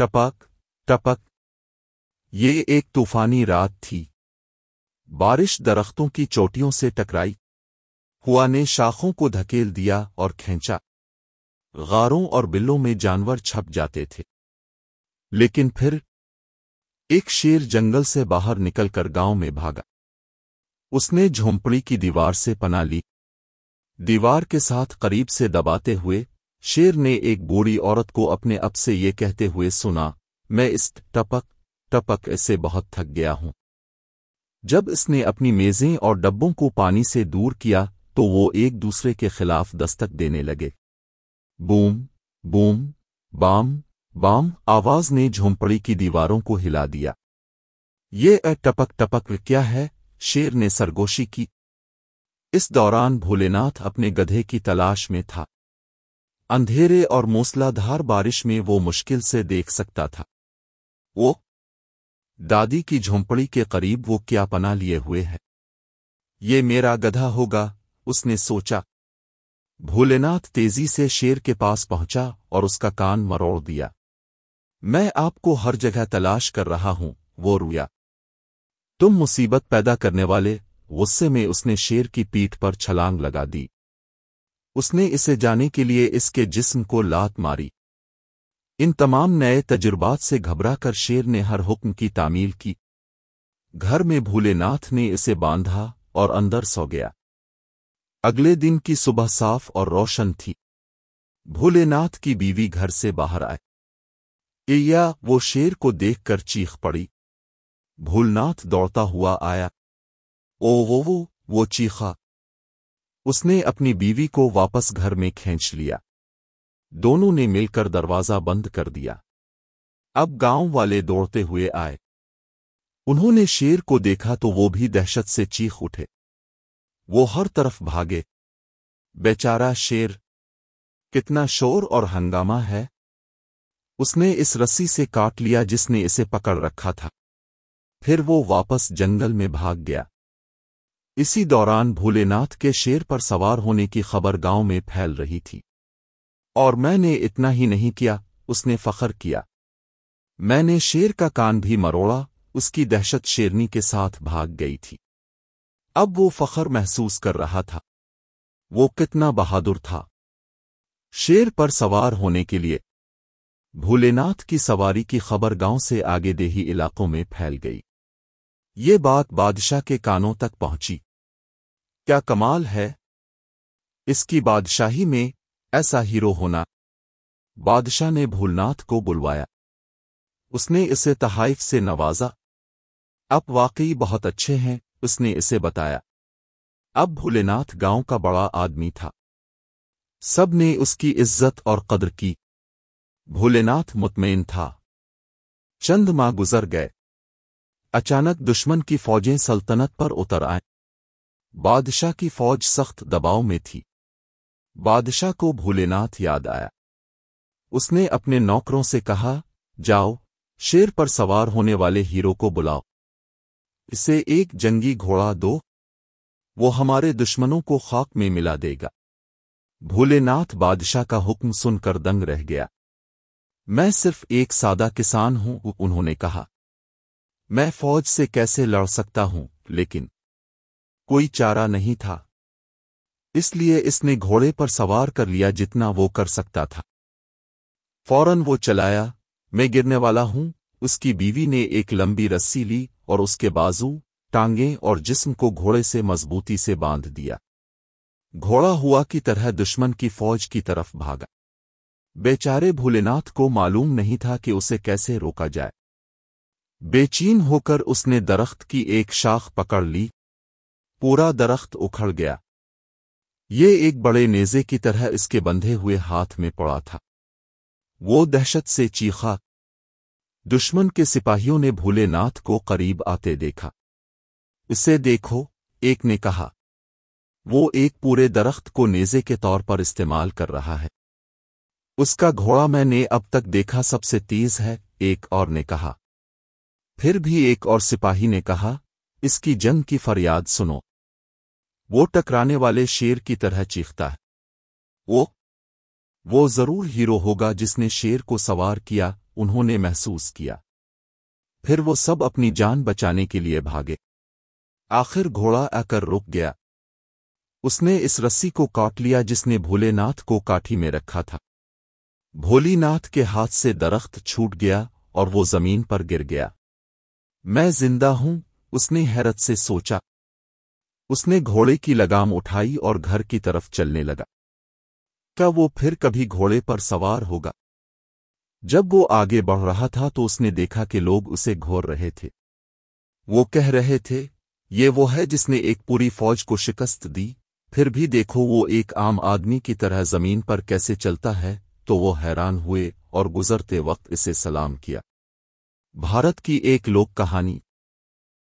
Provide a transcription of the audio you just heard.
ٹپک ٹپک۔ یہ ایک طوفانی رات تھی۔ بارش درختوں کی چوٹیوں سے ٹکرائی۔ ہوا نے شاخوں کو دھکیل دیا اور کھینچا۔ غاروں اور بلوں میں جانور چھپ جاتے تھے۔ لیکن پھر ایک شیر جنگل سے باہر نکل کر گاؤں میں بھاگا۔ اس نے جھونپڑی کی دیوار سے پنا لی۔ دیوار کے ساتھ قریب سے دباتے ہوئے شیر نے ایک بوڑھی عورت کو اپنے اب سے یہ کہتے ہوئے سنا، میں اس ٹپک ٹپک سے بہت تھک گیا ہوں۔ جب اس نے اپنی میزیں اور ڈبوں کو پانی سے دور کیا، تو وہ ایک دوسرے کے خلاف دستک دینے لگے۔ بوم بوم، بام بام، آواز نے جھومپڑی کی دیواروں کو ہلا دیا۔ یہ اے ٹپک ٹپک کیا ہے؟ شیر نے سرگوشی کی۔ اس دوران بھولے ناتھ اپنے گدھے کی تلاش میں تھا۔ اندھیرے اور موسلا دھار بارش میں وہ مشکل سے دیکھ سکتا تھا۔ وہ؟ دادی کی جھونپڑی کے قریب وہ کیا پنا لیے ہوئے ہے؟ یہ میرا گدھا ہوگا، اس نے سوچا۔ بھولے ناتھ تیزی سے شیر کے پاس پہنچا اور اس کا کان مروڑ دیا۔ میں آپ کو ہر جگہ تلاش کر رہا ہوں، وہ رویا۔ تم مصیبت پیدا کرنے والے، غصے میں اس نے شیر کی پیٹھ پر چھلانگ لگا دی۔ اس نے اسے جانے کے لیے اس کے جسم کو لات ماری۔ ان تمام نئے تجربات سے گھبرا کر شیر نے ہر حکم کی تعمیل کی۔ گھر میں بھولے ناتھ نے اسے باندھا اور اندر سو گیا۔ اگلے دن کی صبح صاف اور روشن تھی۔ بھولے ناتھ کی بیوی گھر سے باہر آئے۔ ایا وہ شیر کو دیکھ کر چیخ پڑی۔ بھولناتھ دوڑتا ہوا آیا۔ او وہ وہ چیخا۔ اس نے اپنی بیوی کو واپس گھر میں کھینچ لیا۔ دونوں نے مل کر دروازہ بند کر دیا۔ اب گاؤں والے دوڑتے ہوئے آئے۔ انہوں نے شیر کو دیکھا تو وہ بھی دہشت سے چیخ اٹھے۔ وہ ہر طرف بھاگے۔ بیچارہ شیر، کتنا شور اور ہنگامہ ہے۔ اس نے اس رسی سے کاٹ لیا جس نے اسے پکڑ رکھا تھا۔ پھر وہ واپس جنگل میں بھاگ گیا۔ اسی دوران بھولے ناتھ کے شیر پر سوار ہونے کی خبر گاؤں میں پھیل رہی تھی۔ اور میں نے اتنا ہی نہیں کیا، اس نے فخر کیا۔ میں نے شیر کا کان بھی مروڑا، اس کی دہشت شیرنی کے ساتھ بھاگ گئی تھی۔ اب وہ فخر محسوس کر رہا تھا۔ وہ کتنا بہادر تھا۔ شیر پر سوار ہونے کے لیے بھولے ناتھ کی سواری کی خبر گاؤں سے آگے دیہی علاقوں میں پھیل گئی۔ یہ بات بادشاہ کے کانوں تک پہنچی۔ کیا کمال ہے؟ اس کی بادشاہی میں ایسا ہیرو ہونا۔ بادشاہ نے بھولناتھ کو بلوایا۔ اس نے اسے تحائف سے نوازا۔ اب واقعی بہت اچھے ہیں، اس نے اسے بتایا۔ اب بھولے ناتھ گاؤں کا بڑا آدمی تھا۔ سب نے اس کی عزت اور قدر کی۔ بھولے ناتھ مطمئن تھا۔ چند ماہ گزر گئے۔ اچانک دشمن کی فوجیں سلطنت پر اتر آئیں۔ بادشاہ کی فوج سخت دباؤ میں تھی۔ بادشاہ کو بھولیناتھ یاد آیا۔ اس نے اپنے نوکروں سے کہا، جاؤ، شیر پر سوار ہونے والے ہیرو کو بلاؤ۔ اسے ایک جنگی گھوڑا دو، وہ ہمارے دشمنوں کو خاک میں ملا دے گا۔ بھولے ناتھ بادشاہ کا حکم سن کر دنگ رہ گیا۔ میں صرف ایک سادہ کسان ہوں، انہوں نے کہا۔ میں فوج سے کیسے لڑ سکتا ہوں، لیکن کوئی چارہ نہیں تھا۔ اس لیے اس نے گھوڑے پر سوار کر لیا جتنا وہ کر سکتا تھا۔ فوراً وہ چلایا، میں گرنے والا ہوں، اس کی بیوی نے ایک لمبی رسی لی اور اس کے بازو، ٹانگیں اور جسم کو گھوڑے سے مضبوطی سے باندھ دیا۔ گھوڑا ہوا کی طرح دشمن کی فوج کی طرف بھاگا۔ بیچارے بھولیناتھ کو معلوم نہیں تھا کہ اسے کیسے روکا جائے۔ بے چین ہو کر اس نے درخت کی ایک شاخ پکڑ لی۔ پورا درخت اکھڑ گیا۔ یہ ایک بڑے نیزے کی طرح اس کے بندھے ہوئے ہاتھ میں پڑا تھا۔ وہ دہشت سے چیخا۔ دشمن کے سپاہیوں نے بھولے ناتھ کو قریب آتے دیکھا۔ اسے دیکھو، ایک نے کہا۔ وہ ایک پورے درخت کو نیزے کے طور پر استعمال کر رہا ہے۔ اس کا گھوڑا میں نے اب تک دیکھا سب سے تیز ہے، ایک اور نے کہا۔ پھر بھی ایک اور سپاہی نے کہا، اس کی جنگ کی فریاد سنو۔ وہ ٹکرانے والے شیر کی طرح چیختا ہے۔ وہ وہ ضرور ہیرو ہوگا جس نے شیر کو سوار کیا، انہوں نے محسوس کیا۔ پھر وہ سب اپنی جان بچانے کے لیے بھاگے۔ آخر گھوڑا آ کر رک گیا۔ اس نے اس رسی کو کاٹ لیا جس نے بھولے ناتھ کو کاٹھی میں رکھا تھا۔ بھولی ناتھ کے ہاتھ سے درخت چھوٹ گیا اور وہ زمین پر گر گیا۔ میں زندہ ہوں، اس نے حیرت سے سوچا۔ اس نے گھوڑے کی لگام اٹھائی اور گھر کی طرف چلنے لگا۔ کیا وہ پھر کبھی گھوڑے پر سوار ہوگا؟ جب وہ آگے بڑھ رہا تھا تو اس نے دیکھا کہ لوگ اسے گھور رہے تھے۔ وہ کہہ رہے تھے، یہ وہ ہے جس نے ایک پوری فوج کو شکست دی، پھر بھی دیکھو وہ ایک عام آدمی کی طرح زمین پر کیسے چلتا ہے، تو وہ حیران ہوئے اور گزرتے وقت اسے سلام کیا۔ بھارت کی ایک لوک کہانی۔